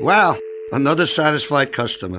Wow, another satisfied customer.